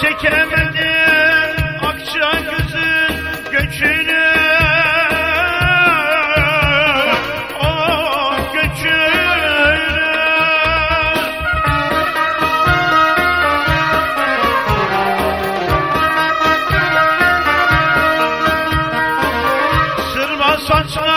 Çekemedim akça gözün göçünü. Oh göçünü. Sırma saçlar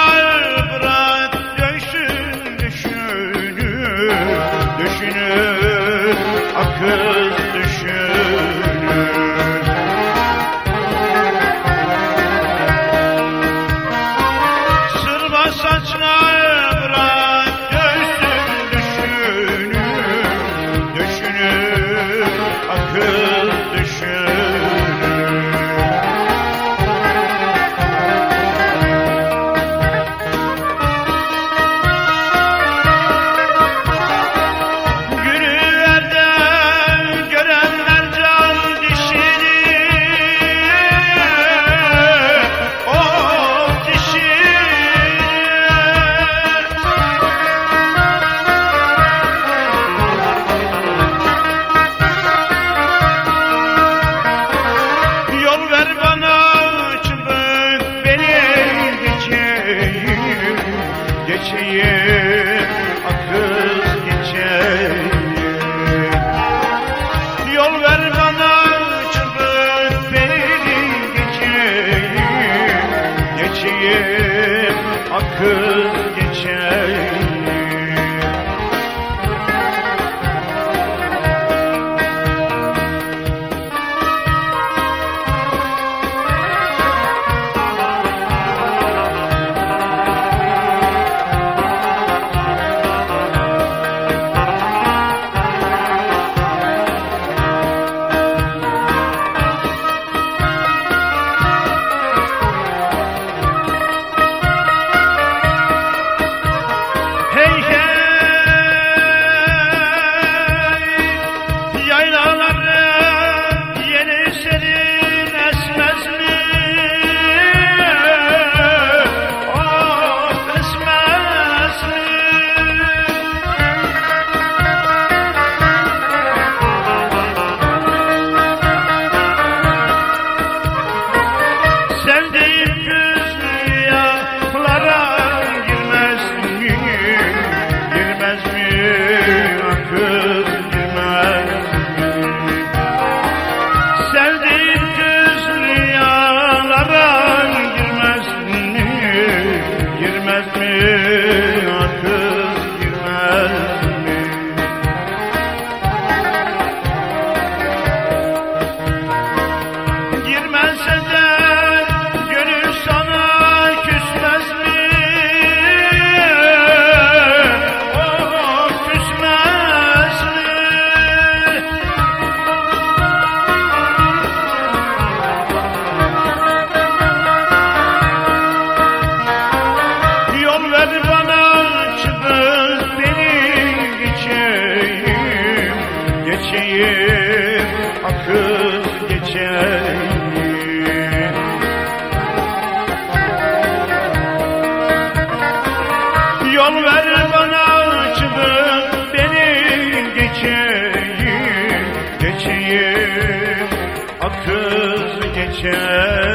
yüreğim akın let me bir akıp Yol ver bana açılıp beni geçeyim Geçeyim. Akıp geçer.